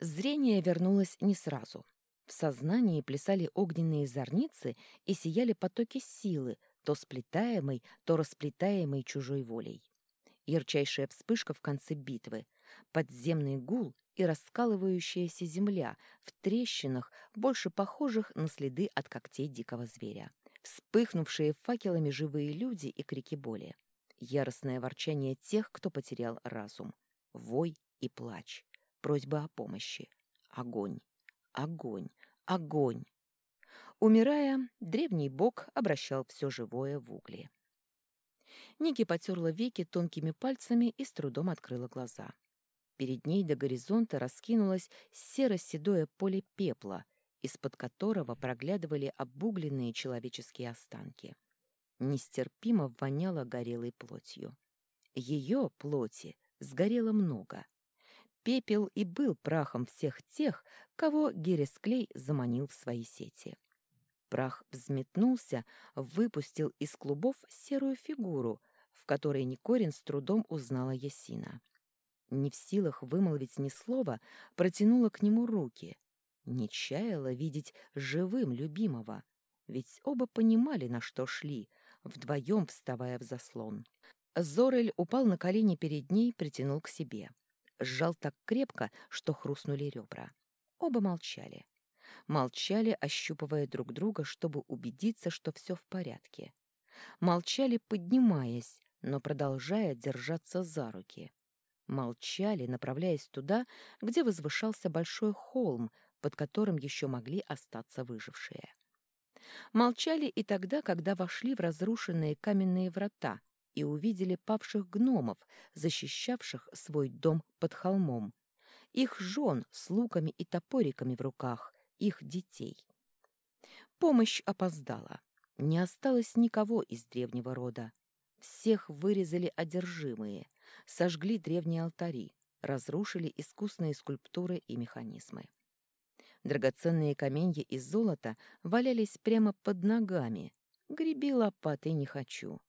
Зрение вернулось не сразу. В сознании плясали огненные зорницы и сияли потоки силы, то сплетаемой, то расплетаемой чужой волей. Ярчайшая вспышка в конце битвы, подземный гул и раскалывающаяся земля в трещинах, больше похожих на следы от когтей дикого зверя. Вспыхнувшие факелами живые люди и крики боли. Яростное ворчание тех, кто потерял разум. Вой и плач просьба о помощи. Огонь, огонь, огонь. Умирая, древний бог обращал все живое в угли. Ники потерла веки тонкими пальцами и с трудом открыла глаза. Перед ней до горизонта раскинулось серо-седое поле пепла, из-под которого проглядывали обугленные человеческие останки. Нестерпимо воняло горелой плотью. Ее плоти сгорело много — Пепел и был прахом всех тех, кого Гересклей заманил в свои сети. Прах взметнулся, выпустил из клубов серую фигуру, в которой Никорин с трудом узнала Ясина. Не в силах вымолвить ни слова, протянула к нему руки. Не чаяла видеть живым любимого, ведь оба понимали, на что шли, вдвоем вставая в заслон. Зорель упал на колени перед ней, притянул к себе сжал так крепко, что хрустнули ребра. Оба молчали. Молчали, ощупывая друг друга, чтобы убедиться, что все в порядке. Молчали, поднимаясь, но продолжая держаться за руки. Молчали, направляясь туда, где возвышался большой холм, под которым еще могли остаться выжившие. Молчали и тогда, когда вошли в разрушенные каменные врата, и увидели павших гномов, защищавших свой дом под холмом, их жен с луками и топориками в руках, их детей. Помощь опоздала. Не осталось никого из древнего рода. Всех вырезали одержимые, сожгли древние алтари, разрушили искусные скульптуры и механизмы. Драгоценные каменья из золота валялись прямо под ногами. Греби лопатой не хочу.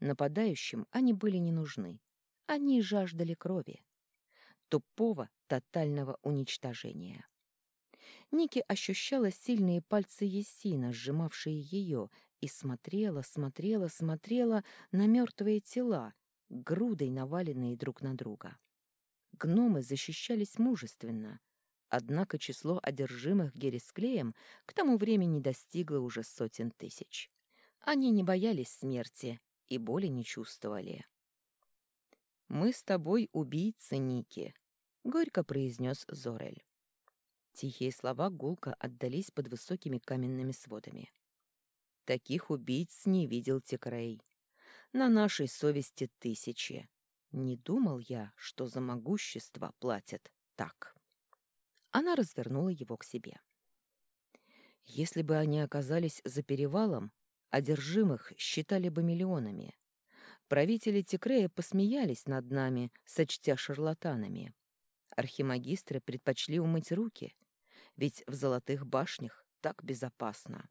Нападающим они были не нужны. Они жаждали крови. Тупого, тотального уничтожения. Ники ощущала сильные пальцы Есина, сжимавшие ее, и смотрела, смотрела, смотрела на мертвые тела, грудой наваленные друг на друга. Гномы защищались мужественно, однако число одержимых Гересклеем к тому времени достигло уже сотен тысяч. Они не боялись смерти, и боли не чувствовали. «Мы с тобой убийцы, Ники», — горько произнес Зорель. Тихие слова гулко отдались под высокими каменными сводами. «Таких убийц не видел Текрей. На нашей совести тысячи. Не думал я, что за могущество платят так». Она развернула его к себе. «Если бы они оказались за перевалом, Одержимых считали бы миллионами. Правители Текрея посмеялись над нами, сочтя шарлатанами. Архимагистры предпочли умыть руки, ведь в золотых башнях так безопасно.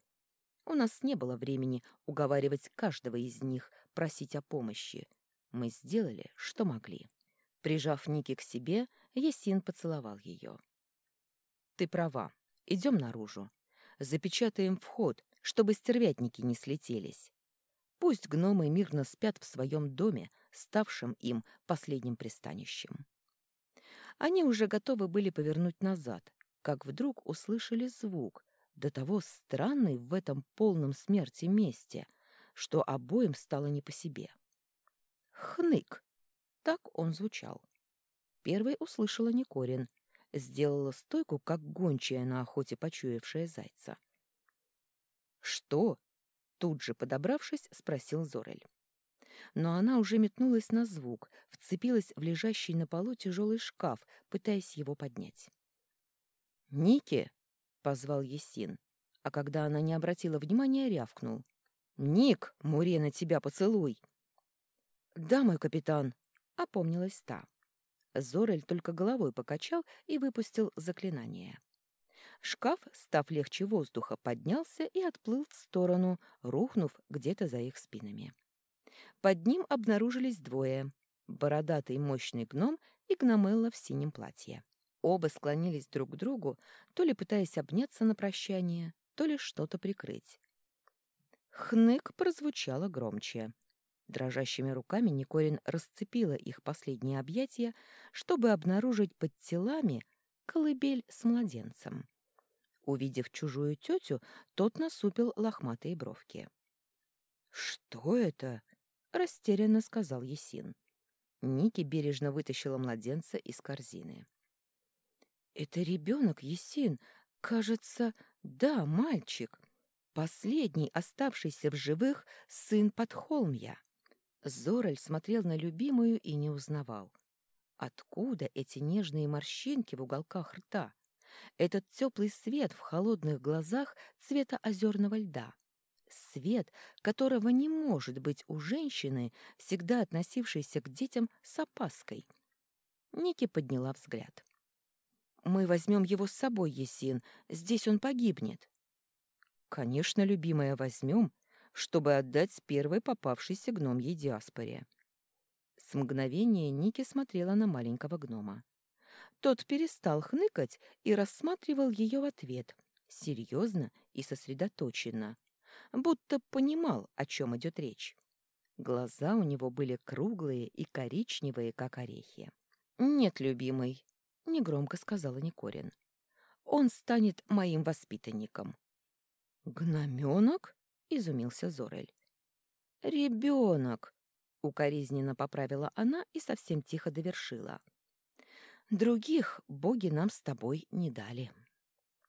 У нас не было времени уговаривать каждого из них просить о помощи. Мы сделали, что могли. Прижав Ники к себе, Есин поцеловал ее. «Ты права. Идем наружу. Запечатаем вход, чтобы стервятники не слетелись. Пусть гномы мирно спят в своем доме, ставшем им последним пристанищем. Они уже готовы были повернуть назад, как вдруг услышали звук, до того странный в этом полном смерти месте, что обоим стало не по себе. «Хнык!» — так он звучал. Первой услышала Никорин, сделала стойку, как гончая на охоте, почуявшая зайца. «Что?» — тут же подобравшись, спросил Зорель. Но она уже метнулась на звук, вцепилась в лежащий на полу тяжелый шкаф, пытаясь его поднять. «Ники!» — позвал Есин, а когда она не обратила внимания, рявкнул. «Ник, Муре на тебя поцелуй!» «Да, мой капитан!» — опомнилась та. Зорель только головой покачал и выпустил заклинание. Шкаф, став легче воздуха, поднялся и отплыл в сторону, рухнув где-то за их спинами. Под ним обнаружились двое — бородатый мощный гном и гномелла в синем платье. Оба склонились друг к другу, то ли пытаясь обняться на прощание, то ли что-то прикрыть. Хнык прозвучало громче. Дрожащими руками Никорин расцепила их последние объятия, чтобы обнаружить под телами колыбель с младенцем. Увидев чужую тетю, тот насупил лохматые бровки. «Что это?» — растерянно сказал Есин. Ники бережно вытащила младенца из корзины. «Это ребенок, Есин. Кажется, да, мальчик. Последний оставшийся в живых сын Подхолмья». Зорель смотрел на любимую и не узнавал. Откуда эти нежные морщинки в уголках рта? Этот теплый свет в холодных глазах цвета озерного льда. Свет, которого не может быть у женщины, всегда относившейся к детям с опаской. Ники подняла взгляд. «Мы возьмем его с собой, Есин. Здесь он погибнет». «Конечно, любимая, возьмем, чтобы отдать первой попавшейся гномьей диаспоре». С мгновения Ники смотрела на маленького гнома. Тот перестал хныкать и рассматривал ее в ответ, серьезно и сосредоточенно, будто понимал, о чем идет речь. Глаза у него были круглые и коричневые, как орехи. «Нет, любимый», — негромко сказала Никорин. «Он станет моим воспитанником». «Гноменок?» — изумился Зорель. «Ребенок!» — укоризненно поправила она и совсем тихо довершила. «Других боги нам с тобой не дали».